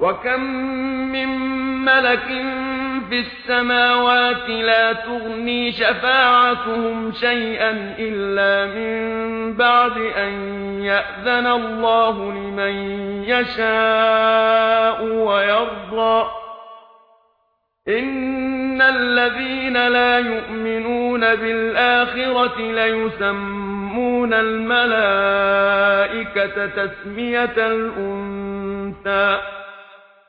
وَكَمْ مِنْ مَلَكٍ فِي السَّمَاوَاتِ لَا تُغْنِي شَفَاعَتُهُمْ شَيْئًا إِلَّا مِنْ بَعْدِ أَنْ يَأْذَنَ اللَّهُ لِمَنْ يَشَاءُ وَيَرْضَى إِنَّ الَّذِينَ لَا يُؤْمِنُونَ بِالْآخِرَةِ لَيُسَمُّونَ الْمَلَائِكَةَ تَسْمِيَةَ الْأُنْثَى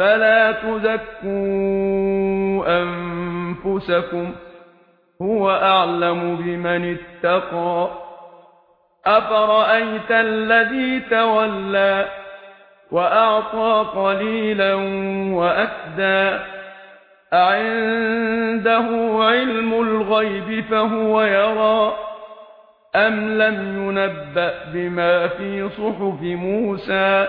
فلا تزكوا أنفسكم هو أعلم بمن اتقى أفرأيت الذي تولى وأعطى قليلا وأكدا أعنده علم الغيب فهو يرى أم لم ينبأ بما في صحف موسى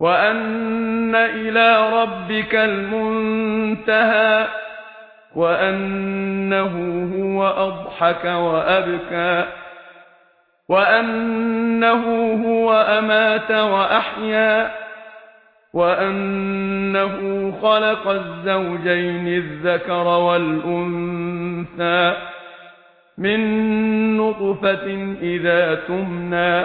وَأَنَّ إِلَى رَبِّكَ الْمُنْتَهَى وَأَنَّهُ هُوَ أَضْحَكَ وَأَبْكَى وَأَنَّهُ هُوَ أَمَاتَ وَأَحْيَا وَأَنَّهُ خَلَقَ الزَّوْجَيْنِ الذَّكَرَ وَالْأُنْثَى مِنْ نُطْفَةٍ إِذَا تُمْنَى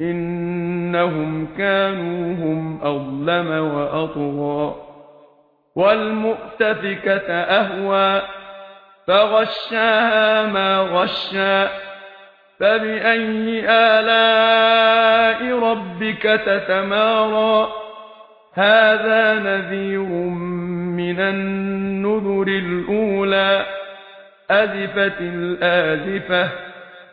إنهم كانوا هم أظلم وأطغى والمؤتفكة أهوى فغشاها ما غشى فبأي آلاء ربك تتمارى هذا نذير من النذر الأولى أذفت الآذفة